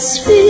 speak.